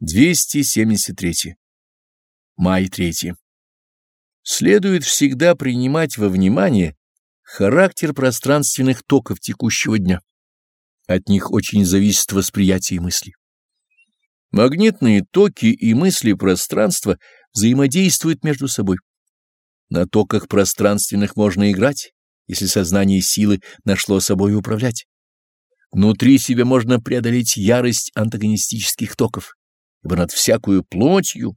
273. Май 3. Следует всегда принимать во внимание характер пространственных токов текущего дня. От них очень зависит восприятие мысли. Магнитные токи и мысли пространства взаимодействуют между собой. На токах пространственных можно играть, если сознание силы нашло собой управлять. Внутри себя можно преодолеть ярость антагонистических токов ибо над всякую плотью,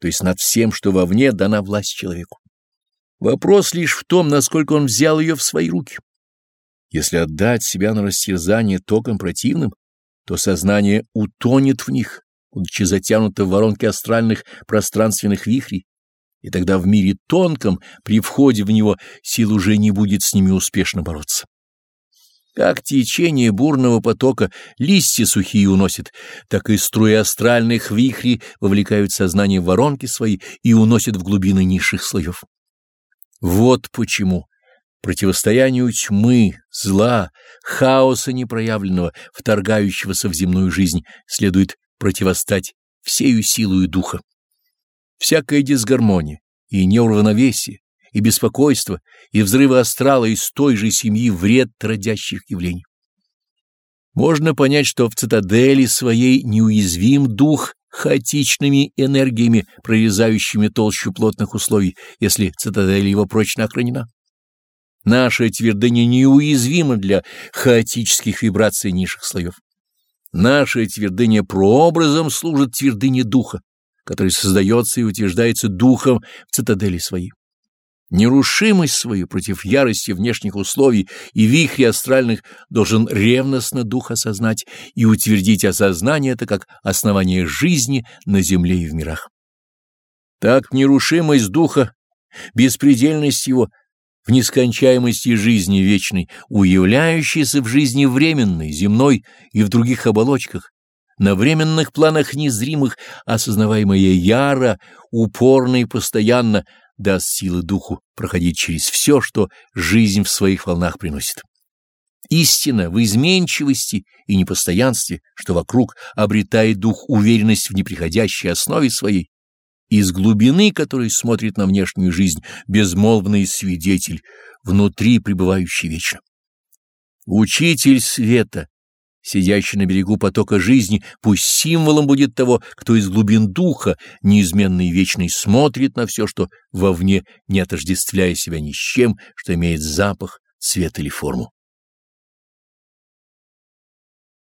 то есть над всем, что вовне, дана власть человеку. Вопрос лишь в том, насколько он взял ее в свои руки. Если отдать себя на растерзание током противным, то сознание утонет в них, будучи затянуто в воронки астральных пространственных вихрей, и тогда в мире тонком, при входе в него, сил уже не будет с ними успешно бороться. Как течение бурного потока листья сухие уносит, так и струи астральных вихрей вовлекают сознание в воронки свои и уносят в глубины низших слоев. Вот почему противостоянию тьмы, зла, хаоса непроявленного, вторгающегося в земную жизнь, следует противостать всею силою духа. Всякая дисгармония и неуравновесие, и беспокойство, и взрывы астрала из той же семьи вред родящих явлений. Можно понять, что в цитадели своей неуязвим дух хаотичными энергиями, прорезающими толщу плотных условий, если цитадель его прочно охранена. Наша твердыня неуязвима для хаотических вибраций низших слоев. Наша твердыня прообразом служит твердыне духа, который создается и утверждается духом в цитадели своей. Нерушимость свою против ярости внешних условий и вихри астральных должен ревностно дух осознать и утвердить осознание это как основание жизни на земле и в мирах. Так нерушимость духа, беспредельность его в нескончаемости жизни вечной, уявляющейся в жизни временной, земной и в других оболочках, на временных планах незримых, осознаваемая яро, упорно и постоянно, даст силы духу проходить через все, что жизнь в своих волнах приносит. Истина в изменчивости и непостоянстве, что вокруг обретает дух уверенность в неприходящей основе своей, из глубины которой смотрит на внешнюю жизнь безмолвный свидетель, внутри пребывающий вечно. Учитель света, сидящий на берегу потока жизни, пусть символом будет того, кто из глубин духа, неизменный и вечный, смотрит на все, что вовне, не отождествляя себя ни с чем, что имеет запах, цвет или форму.